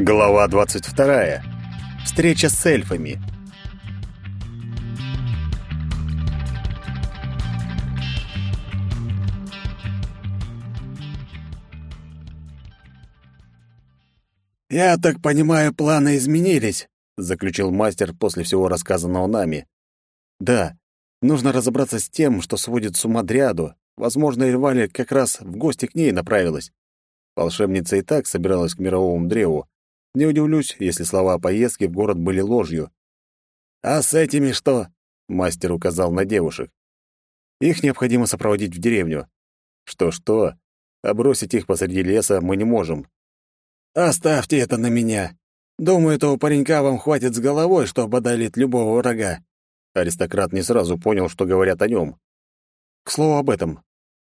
Глава 22. Встреча с эльфами. «Я так понимаю, планы изменились», — заключил мастер после всего рассказанного нами. «Да, нужно разобраться с тем, что сводит с ума дряду. Возможно, Эльвали как раз в гости к ней направилась. Волшебница и так собиралась к мировому древу. Не удивлюсь, если слова о поездке в город были ложью. «А с этими что?» — мастер указал на девушек. «Их необходимо сопроводить в деревню. Что-что, а бросить их посреди леса мы не можем». «Оставьте это на меня. Думаю, этого паренька вам хватит с головой, чтобы одолеть любого врага». Аристократ не сразу понял, что говорят о нем. «К слову об этом.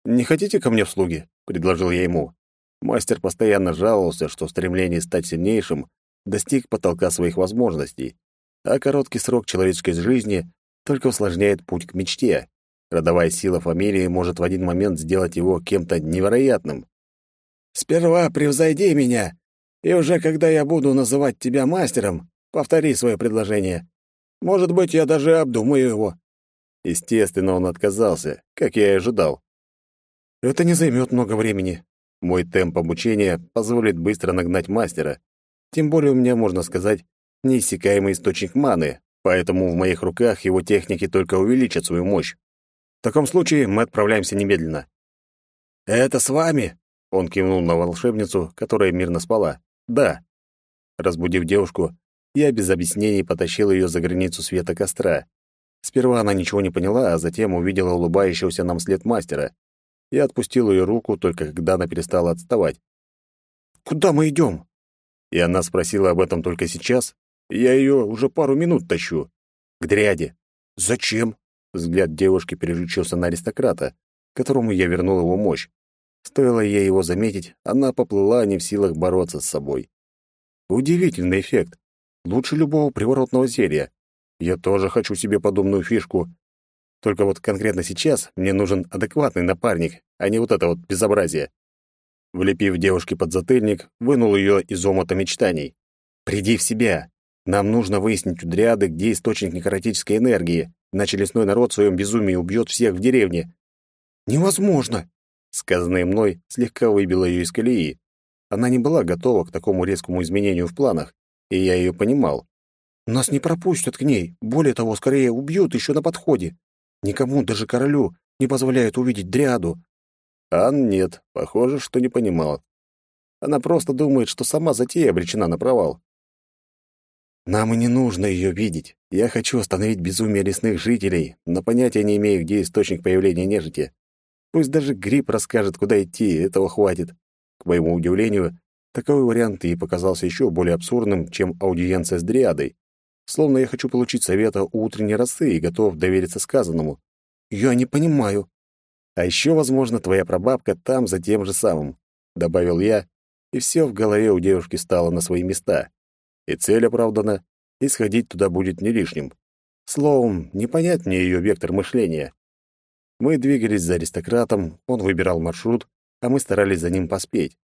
Не хотите ко мне в слуги?» — предложил я ему. Мастер постоянно жаловался, что в стремлении стать сильнейшим достиг потолка своих возможностей, а короткий срок человеческой жизни только усложняет путь к мечте. Родовая сила фамилии может в один момент сделать его кем-то невероятным. «Сперва превзойди меня, и уже когда я буду называть тебя мастером, повтори свое предложение. Может быть, я даже обдумаю его». Естественно, он отказался, как я и ожидал. «Это не займет много времени. Мой темп обучения позволит быстро нагнать мастера. Тем более у меня, можно сказать, неиссякаемый источник маны, поэтому в моих руках его техники только увеличат свою мощь. В таком случае мы отправляемся немедленно. «Это с вами?» — он кивнул на волшебницу, которая мирно спала. «Да». Разбудив девушку, я без объяснений потащил ее за границу света костра. Сперва она ничего не поняла, а затем увидела улыбающегося нам след мастера. Я отпустил ее руку, только когда она перестала отставать. «Куда мы идем?» И она спросила об этом только сейчас. Я ее уже пару минут тащу. К дряде. «Зачем?» Взгляд девушки переключился на аристократа, которому я вернул его мощь. Стоило ей его заметить, она поплыла, не в силах бороться с собой. Удивительный эффект. Лучше любого приворотного зелья. Я тоже хочу себе подобную фишку, только вот конкретно сейчас мне нужен адекватный напарник, а не вот это вот безобразие. Влепив девушке под затыльник, вынул ее из омута мечтаний. «Приди в себя. Нам нужно выяснить у дриады, где источник некротической энергии, иначе лесной народ в своем безумии убьет всех в деревне». «Невозможно!» Сказанное мной слегка выбило ее из колеи. Она не была готова к такому резкому изменению в планах, и я ее понимал. «Нас не пропустят к ней, более того, скорее убьют еще на подходе. Никому, даже королю, не позволяют увидеть дряду. Ан нет, похоже, что не понимал. Она просто думает, что сама затея обречена на провал. Нам и не нужно ее видеть. Я хочу остановить безумие лесных жителей, но понятия не имею, где источник появления нежити. Пусть даже гриб расскажет, куда идти, этого хватит. К моему удивлению, такой вариант и показался еще более абсурдным, чем аудиенция с дриадой. Словно я хочу получить совета у утренней росы и готов довериться сказанному. Я не понимаю. А еще, возможно, твоя прабабка там за тем же самым, добавил я, и все в голове у девушки стало на свои места. И цель оправдана, и сходить туда будет не лишним. Словом, не понять мне ее вектор мышления. Мы двигались за аристократом, он выбирал маршрут, а мы старались за ним поспеть.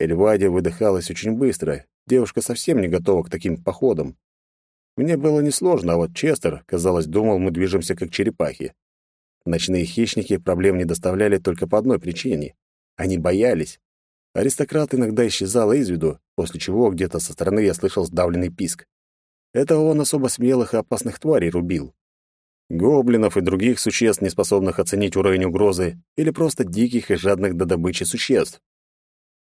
Эльвадия выдыхалась очень быстро, девушка совсем не готова к таким походам. Мне было несложно, а вот Честер, казалось, думал, мы движемся как черепахи. Ночные хищники проблем не доставляли только по одной причине. Они боялись. Аристократ иногда исчезал из виду, после чего где-то со стороны я слышал сдавленный писк. Это он особо смелых и опасных тварей рубил. Гоблинов и других существ, не способных оценить уровень угрозы, или просто диких и жадных до добычи существ.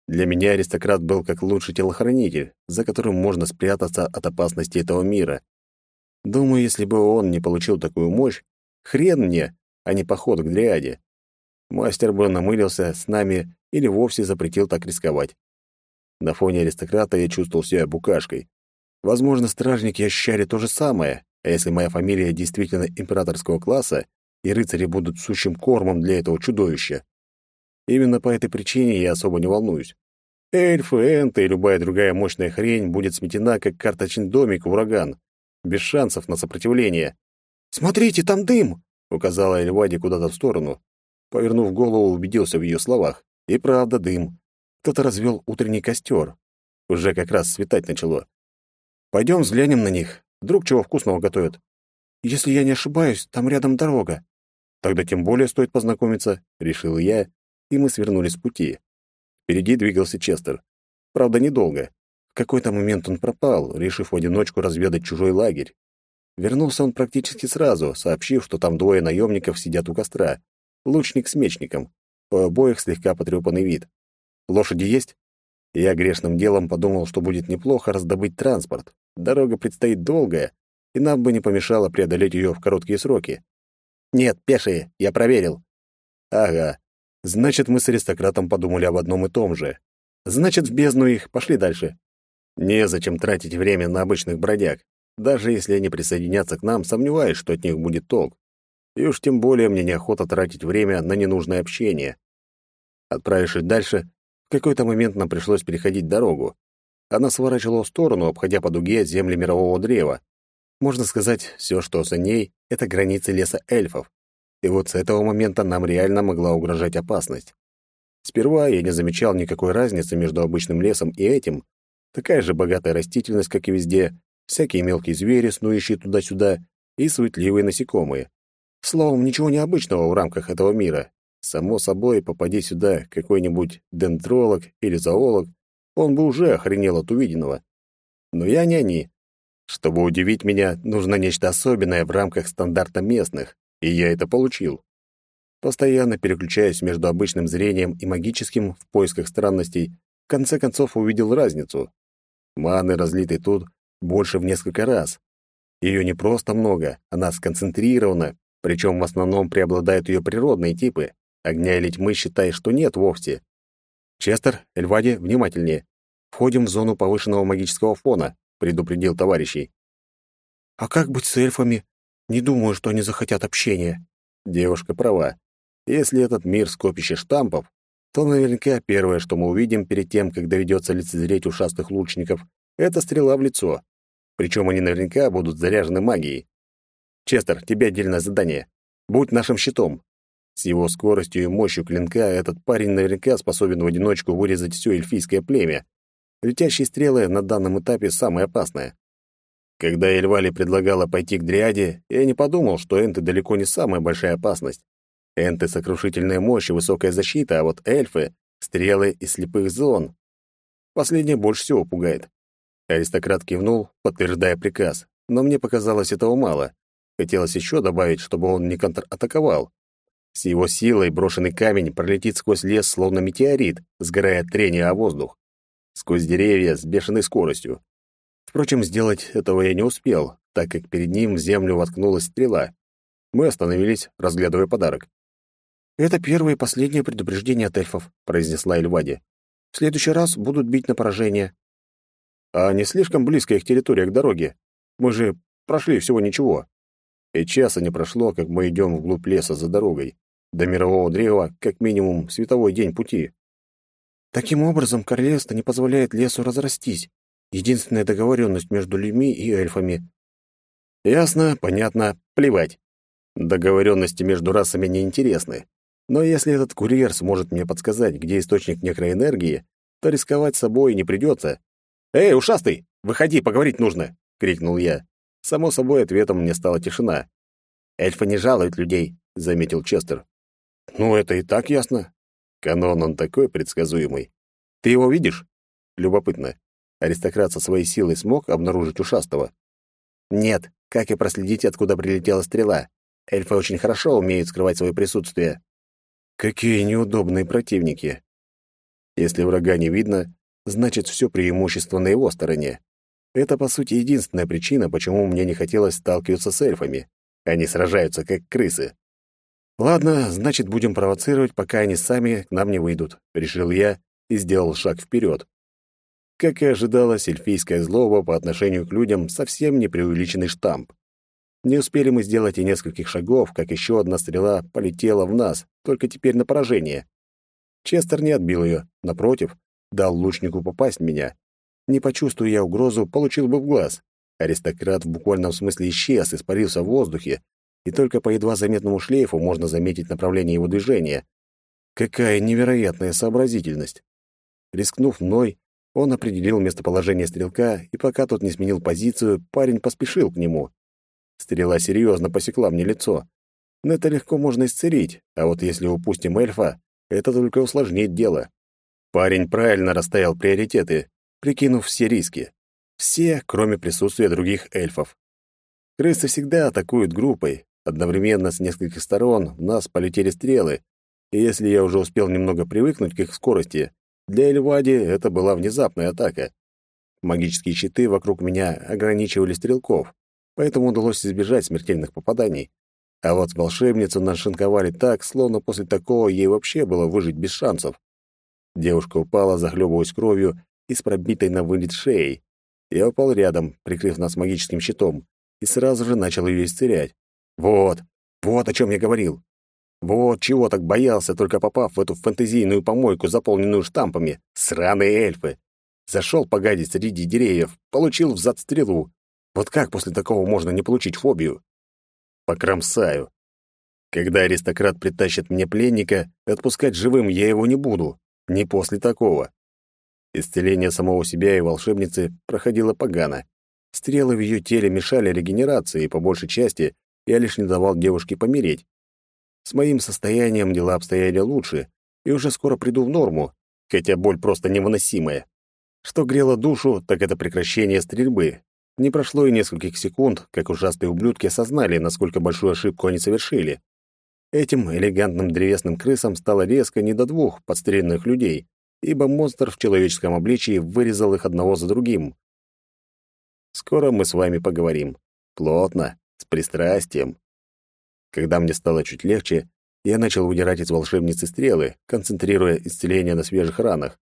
Для меня аристократ был как лучший телохранитель, за которым можно спрятаться от опасности этого мира. Думаю, если бы он не получил такую мощь, хрен мне, а не поход к Дриаде. Мастер бы намылился с нами или вовсе запретил так рисковать. На фоне аристократа я чувствовал себя букашкой. Возможно, стражники ощущали то же самое, а если моя фамилия действительно императорского класса, и рыцари будут сущим кормом для этого чудовища. Именно по этой причине я особо не волнуюсь. Эльфы, энты и любая другая мощная хрень будет сметена, как карточный домик ураган, без шансов на сопротивление. «Смотрите, там дым!» — указала Эльвади куда-то в сторону. Повернув голову, убедился в ее словах. И правда дым. Кто-то развел утренний костер. Уже как раз светать начало. Пойдем взглянем на них. Вдруг чего вкусного готовят. Если я не ошибаюсь, там рядом дорога. Тогда тем более стоит познакомиться, решил я, и мы свернули с пути. Впереди двигался Честер. Правда, недолго. В какой-то момент он пропал, решив в одиночку разведать чужой лагерь. Вернулся он практически сразу, сообщив, что там двое наемников сидят у костра. Лучник с мечником. У обоих слегка потрепанный вид. Лошади есть? Я грешным делом подумал, что будет неплохо раздобыть транспорт. Дорога предстоит долгая, и нам бы не помешало преодолеть ее в короткие сроки. Нет, пешие, я проверил. Ага. Значит, мы с аристократом подумали об одном и том же. Значит, в бездну их, пошли дальше. Незачем тратить время на обычных бродяг. Даже если они присоединятся к нам, сомневаюсь, что от них будет толк. И уж тем более мне неохота тратить время на ненужное общение. Отправившись дальше, в какой-то момент нам пришлось переходить дорогу. Она сворачивала в сторону, обходя по дуге земли мирового древа. Можно сказать, все, что за ней, — это границы леса эльфов. И вот с этого момента нам реально могла угрожать опасность. Сперва я не замечал никакой разницы между обычным лесом и этим. Такая же богатая растительность, как и везде, всякие мелкие звери, снующие туда-сюда, и суетливые насекомые. Словом, ничего необычного в рамках этого мира. Само собой, попади сюда какой-нибудь дендролог или зоолог, он бы уже охренел от увиденного. Но я не они. Чтобы удивить меня, нужно нечто особенное в рамках стандарта местных, и я это получил. Постоянно переключаясь между обычным зрением и магическим в поисках странностей, в конце концов увидел разницу. Маны, разлитой тут, больше в несколько раз. Ее не просто много, она сконцентрирована, причем в основном преобладают ее природные типы. Огня или тьмы считай, что нет вовсе. Честер, Эльвади, внимательнее. Входим в зону повышенного магического фона, предупредил товарищей. А как быть с эльфами? Не думаю, что они захотят общения. Девушка права. Если этот мир скопище штампов, то наверняка первое, что мы увидим перед тем, как доведется лицезреть ушастых лучников, это стрела в лицо. Причем они наверняка будут заряжены магией. Честер, тебе отдельное задание. Будь нашим щитом. С его скоростью и мощью клинка этот парень наверняка способен в одиночку вырезать все эльфийское племя. Летящие стрелы на данном этапе самое опасное. Когда Эльвали предлагала пойти к Дриаде, я не подумал, что энты далеко не самая большая опасность. Энты — сокрушительная мощь и высокая защита, а вот эльфы — стрелы из слепых зон. Последнее больше всего пугает. Аристократ кивнул, подтверждая приказ, но мне показалось этого мало. Хотелось еще добавить, чтобы он не контратаковал. С его силой брошенный камень пролетит сквозь лес, словно метеорит, сгорая от трения о воздух. Сквозь деревья с бешеной скоростью. Впрочем, сделать этого я не успел, так как перед ним в землю воткнулась стрела. Мы остановились, разглядывая подарок. «Это первое и последнее предупреждение от эльфов», — произнесла Эльвади. «В следующий раз будут бить на поражение». «А не слишком близко их территория к дороге? Мы же прошли всего ничего». И часа не прошло, как мы идем вглубь леса за дорогой. До мирового древа как минимум световой день пути. Таким образом, королевство не позволяет лесу разрастись. Единственная договоренность между людьми и эльфами. Ясно, понятно, плевать. Договоренности между расами не интересны. Но если этот курьер сможет мне подсказать, где источник некроэнергии, то рисковать собой не придется. «Эй, ушастый, выходи, поговорить нужно!» — крикнул я. Само собой, ответом мне стала тишина. «Эльфы не жалуют людей», — заметил Честер. «Ну, это и так ясно. Канон он такой предсказуемый. Ты его видишь?» Любопытно. Аристократ со своей силой смог обнаружить ушастого? «Нет. Как и проследить, откуда прилетела стрела? Эльфы очень хорошо умеют скрывать свое присутствие». «Какие неудобные противники!» Если врага не видно, значит, все преимущество на его стороне. Это, по сути, единственная причина, почему мне не хотелось сталкиваться с эльфами. Они сражаются, как крысы. Ладно, значит, будем провоцировать, пока они сами к нам не выйдут, решил я и сделал шаг вперед. Как и ожидалось, эльфийская злоба по отношению к людям совсем не преувеличенный штамп. Не успели мы сделать и нескольких шагов, как еще одна стрела полетела в нас, только теперь на поражение. Честер не отбил ее, напротив, дал лучнику попасть в меня, не почувствуя я угрозу, получил бы в глаз. Аристократ в буквальном смысле исчез, испарился в воздухе, и только по едва заметному шлейфу можно заметить направление его движения. Какая невероятная сообразительность! Рискнув мной, Он определил местоположение стрелка, и пока тот не сменил позицию, парень поспешил к нему. Стрела серьезно посекла мне лицо. Но это легко можно исцелить, а вот если упустим эльфа, это только усложнит дело. Парень правильно расставил приоритеты, прикинув все риски. Все, кроме присутствия других эльфов. Крысы всегда атакуют группой. Одновременно с нескольких сторон в нас полетели стрелы, и если я уже успел немного привыкнуть к их скорости, для Эльвади это была внезапная атака. Магические щиты вокруг меня ограничивали стрелков, поэтому удалось избежать смертельных попаданий. А вот волшебницу нашинковали так, словно после такого ей вообще было выжить без шансов. Девушка упала, захлебываясь кровью и с пробитой на вылет шеей. Я упал рядом, прикрыв нас магическим щитом, и сразу же начал ее исцелять. Вот, вот о чем я говорил. Вот чего так боялся, только попав в эту фэнтезийную помойку, заполненную штампами. Сраные эльфы. Зашел погадить среди деревьев, получил взад стрелу. Вот как после такого можно не получить фобию? Покромсаю. Когда аристократ притащит мне пленника, отпускать живым я его не буду. Не после такого. Исцеление самого себя и волшебницы проходило погано. Стрелы в ее теле мешали регенерации, и по большей части я лишь не давал девушке помереть. С моим состоянием дела обстояли лучше, и уже скоро приду в норму, хотя боль просто невыносимая. Что грело душу, так это прекращение стрельбы. Не прошло и нескольких секунд, как ужасные ублюдки осознали, насколько большую ошибку они совершили. Этим элегантным древесным крысам стало резко не до двух подстрельных людей, ибо монстр в человеческом обличии вырезал их одного за другим. Скоро мы с вами поговорим. Плотно, с пристрастием. Когда мне стало чуть легче, я начал выдирать из волшебницы стрелы, концентрируя исцеление на свежих ранах.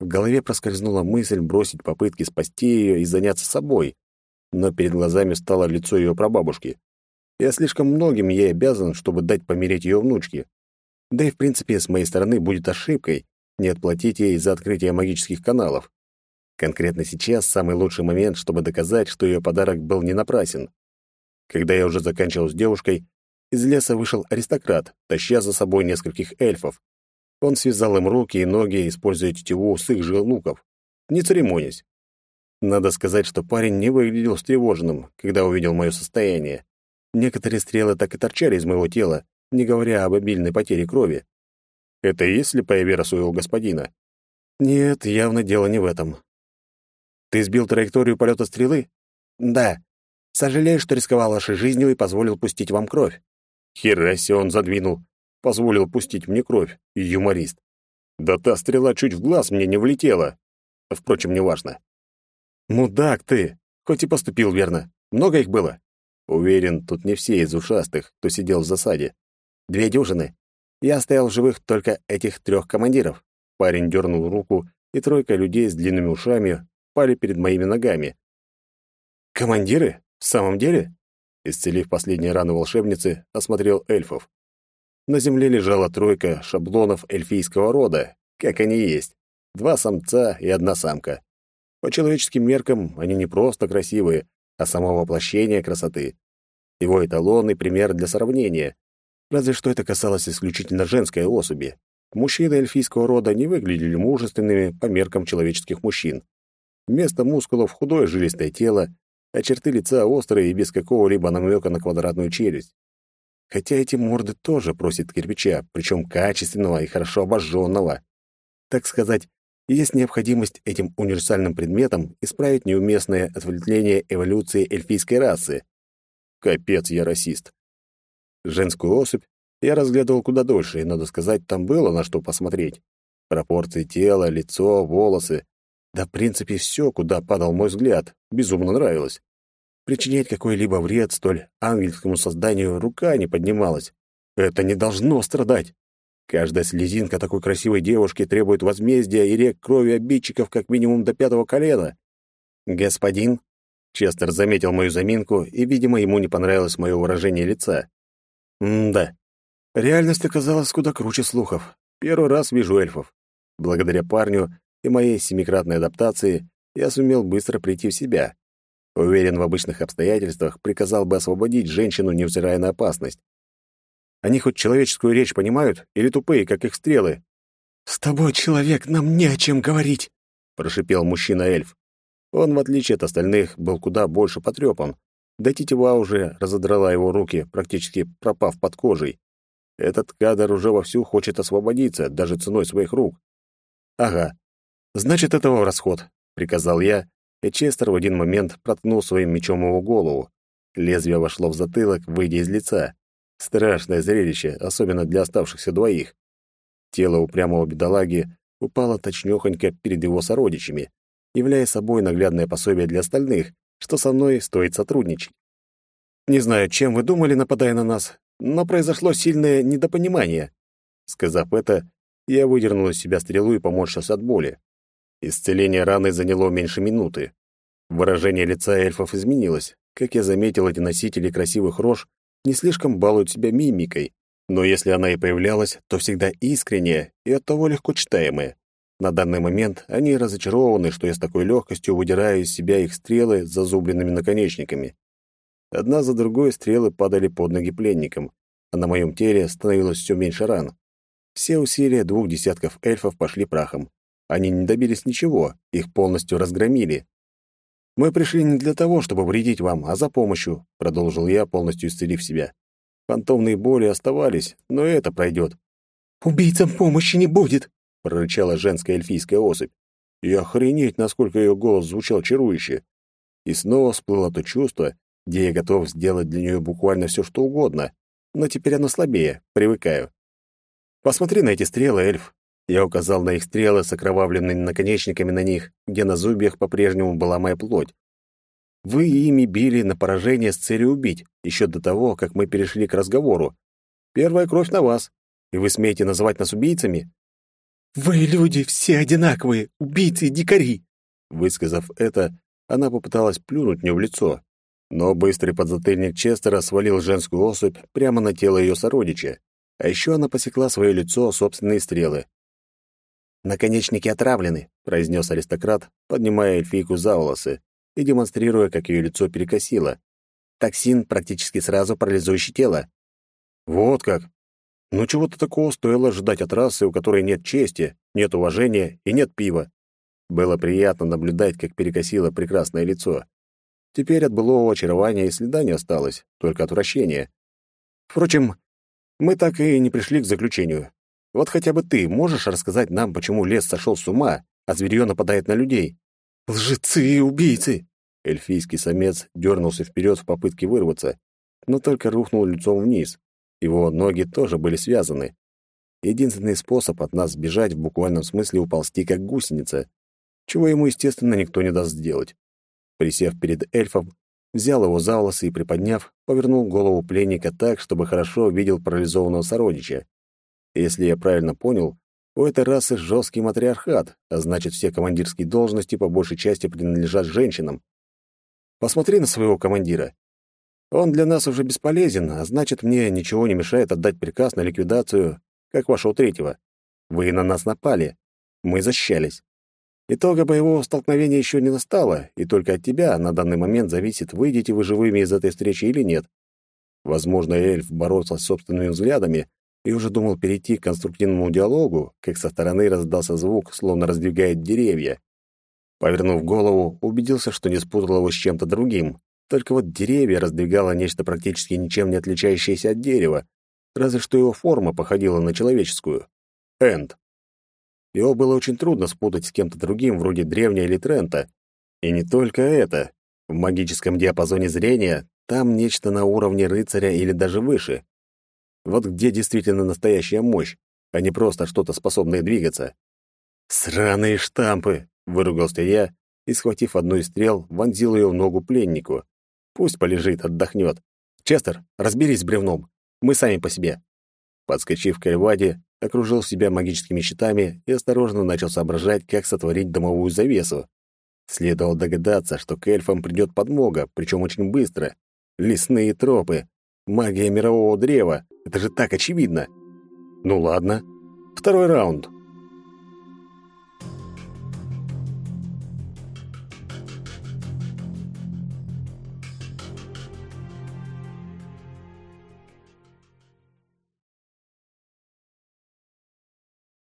В голове проскользнула мысль бросить попытки спасти ее и заняться собой, но перед глазами стало лицо ее прабабушки. Я слишком многим ей обязан, чтобы дать помереть ее внучке. Да и, в принципе, с моей стороны будет ошибкой не отплатить ей за открытие магических каналов. Конкретно сейчас самый лучший момент, чтобы доказать, что ее подарок был не напрасен. Когда я уже заканчивал с девушкой, из леса вышел аристократ, таща за собой нескольких эльфов. Он связал им руки и ноги, используя тетиву с их же луков, не церемонясь. Надо сказать, что парень не выглядел встревоженным, когда увидел мое состояние. Некоторые стрелы так и торчали из моего тела, не говоря об обильной потере крови. Это и есть слепая вера своего господина? Нет, явно дело не в этом. Ты сбил траекторию полета стрелы? Да. Сожалею, что рисковал вашей жизнью и позволил пустить вам кровь. Хераси он задвинул. Позволил пустить мне кровь. Юморист. Да та стрела чуть в глаз мне не влетела. Впрочем, неважно. Мудак ты. Хоть и поступил верно. Много их было? Уверен, тут не все из ушастых, кто сидел в засаде. Две дюжины. Я в живых только этих трех командиров. Парень дернул руку, и тройка людей с длинными ушами пали перед моими ногами. «Командиры? В самом деле?» Исцелив последние раны волшебницы, осмотрел эльфов. На земле лежала тройка шаблонов эльфийского рода, как они есть. Два самца и одна самка. По человеческим меркам они не просто красивые, а само воплощение красоты. Его эталон и пример для сравнения. Разве что это касалось исключительно женской особи. Мужчины эльфийского рода не выглядели мужественными по меркам человеческих мужчин. Вместо мускулов худое жилистое тело, а черты лица острые и без какого-либо намека на квадратную челюсть. Хотя эти морды тоже просят кирпича, причем качественного и хорошо обожженного. Так сказать, есть необходимость этим универсальным предметом исправить неуместное отвлечение эволюции эльфийской расы. Капец, я расист. Женскую особь я разглядывал куда дольше, и, надо сказать, там было на что посмотреть. Пропорции тела, лицо, волосы. Да, в принципе, все, куда падал мой взгляд, безумно нравилось. Причинять какой-либо вред столь ангельскому созданию рука не поднималась. Это не должно страдать. Каждая слезинка такой красивой девушки требует возмездия и рек крови обидчиков как минимум до пятого колена. «Господин?» Честер заметил мою заминку, и, видимо, ему не понравилось мое выражение лица. «М-да. Реальность оказалась куда круче слухов. Первый раз вижу эльфов. Благодаря парню и моей семикратной адаптации я сумел быстро прийти в себя. Уверен, в обычных обстоятельствах приказал бы освободить женщину, невзирая на опасность. Они хоть человеческую речь понимают или тупые, как их стрелы? «С тобой, человек, нам не о чем говорить!» — прошипел мужчина-эльф. Он, в отличие от остальных, был куда больше потрепан. Да тетива уже разодрала его руки, практически пропав под кожей. Этот кадр уже вовсю хочет освободиться, даже ценой своих рук. «Ага, значит, этого в расход», — приказал я, и Честер в один момент проткнул своим мечом его голову. Лезвие вошло в затылок, выйдя из лица. Страшное зрелище, особенно для оставшихся двоих. Тело упрямого бедолаги упало точнёхонько перед его сородичами, являя собой наглядное пособие для остальных, что со мной стоит сотрудничать. Не знаю, чем вы думали, нападая на нас, но произошло сильное недопонимание. Сказав это, я выдернул из себя стрелу и поморщился от боли. Исцеление раны заняло меньше минуты. Выражение лица эльфов изменилось. Как я заметил, эти носители красивых рож не слишком балуют себя мимикой, но если она и появлялась, то всегда искренняя и оттого легко читаемая. На данный момент они разочарованы, что я с такой легкостью выдираю из себя их стрелы с зазубренными наконечниками. Одна за другой стрелы падали под ноги пленникам, а на моем теле становилось все меньше ран. Все усилия двух десятков эльфов пошли прахом. Они не добились ничего, их полностью разгромили. «Мы пришли не для того, чтобы вредить вам, а за помощью», — продолжил я, полностью исцелив себя. Фантомные боли оставались, но это пройдет. «Убийцам помощи не будет», — прорычала женская эльфийская особь. И охренеть, насколько ее голос звучал чарующе. И снова всплыло то чувство, где я готов сделать для нее буквально все, что угодно. Но теперь оно слабее, привыкаю. «Посмотри на эти стрелы, эльф!» Я указал на их стрелы с окровавленными наконечниками на них, где на зубьях по-прежнему была моя плоть. Вы ими били на поражение с целью убить, еще до того, как мы перешли к разговору. Первая кровь на вас, и вы смеете называть нас убийцами? «Вы, люди, все одинаковые, убийцы и дикари!» Высказав это, она попыталась плюнуть мне в лицо, но быстрый подзатыльник Честера свалил женскую особь прямо на тело ее сородича. А еще она посекла свое лицо собственные стрелы. «Наконечники отравлены», — произнес аристократ, поднимая эльфийку за волосы и демонстрируя, как ее лицо перекосило. Токсин практически сразу парализующий тело. «Вот как! Ну чего-то такого стоило ожидать от расы, у которой нет чести, нет уважения и нет пива. Было приятно наблюдать, как перекосило прекрасное лицо. Теперь от былого очарования и следа не осталось, только отвращение. Впрочем, мы так и не пришли к заключению. Вот хотя бы ты можешь рассказать нам, почему лес сошел с ума, а зверье нападает на людей? Лжецы и убийцы! Эльфийский самец дернулся вперед в попытке вырваться, но только рухнул лицом вниз. Его ноги тоже были связаны. Единственный способ от нас сбежать в буквальном смысле уползти как гусеница, чего ему, естественно, никто не даст сделать. Присев перед эльфом, взял его за волосы и, приподняв, повернул голову пленника так, чтобы хорошо видел парализованного сородича. Если я правильно понял, у этой расы жесткий матриархат, а значит, все командирские должности по большей части принадлежат женщинам. Посмотри на своего командира. Он для нас уже бесполезен, а значит, мне ничего не мешает отдать приказ на ликвидацию, как вашего третьего. Вы на нас напали. Мы защищались. Итога боевого столкновения еще не настало, и только от тебя на данный момент зависит, выйдете вы живыми из этой встречи или нет. Возможно, эльф боролся с собственными взглядами и уже думал перейти к конструктивному диалогу, как со стороны раздался звук, словно раздвигает деревья. Повернув голову, убедился, что не спутал его с чем-то другим, только вот деревья раздвигало нечто практически ничем не отличающееся от дерева, разве что его форма походила на человеческую. Энд. Его было очень трудно спутать с кем-то другим, вроде древня или Трента. И не только это. В магическом диапазоне зрения там нечто на уровне рыцаря или даже выше. Вот где действительно настоящая мощь, а не просто что-то способное двигаться. «Сраные штампы!» — выругался я и, схватив одну из стрел, вонзил ее в ногу пленнику. Пусть полежит, отдохнет. Честер, разберись с бревном. Мы сами по себе. Подскочив к Эльваде, окружил себя магическими щитами и осторожно начал соображать, как сотворить домовую завесу. Следовало догадаться, что к эльфам придет подмога, причем очень быстро. Лесные тропы. Магия мирового древа. Это же так очевидно. Ну ладно. Второй раунд.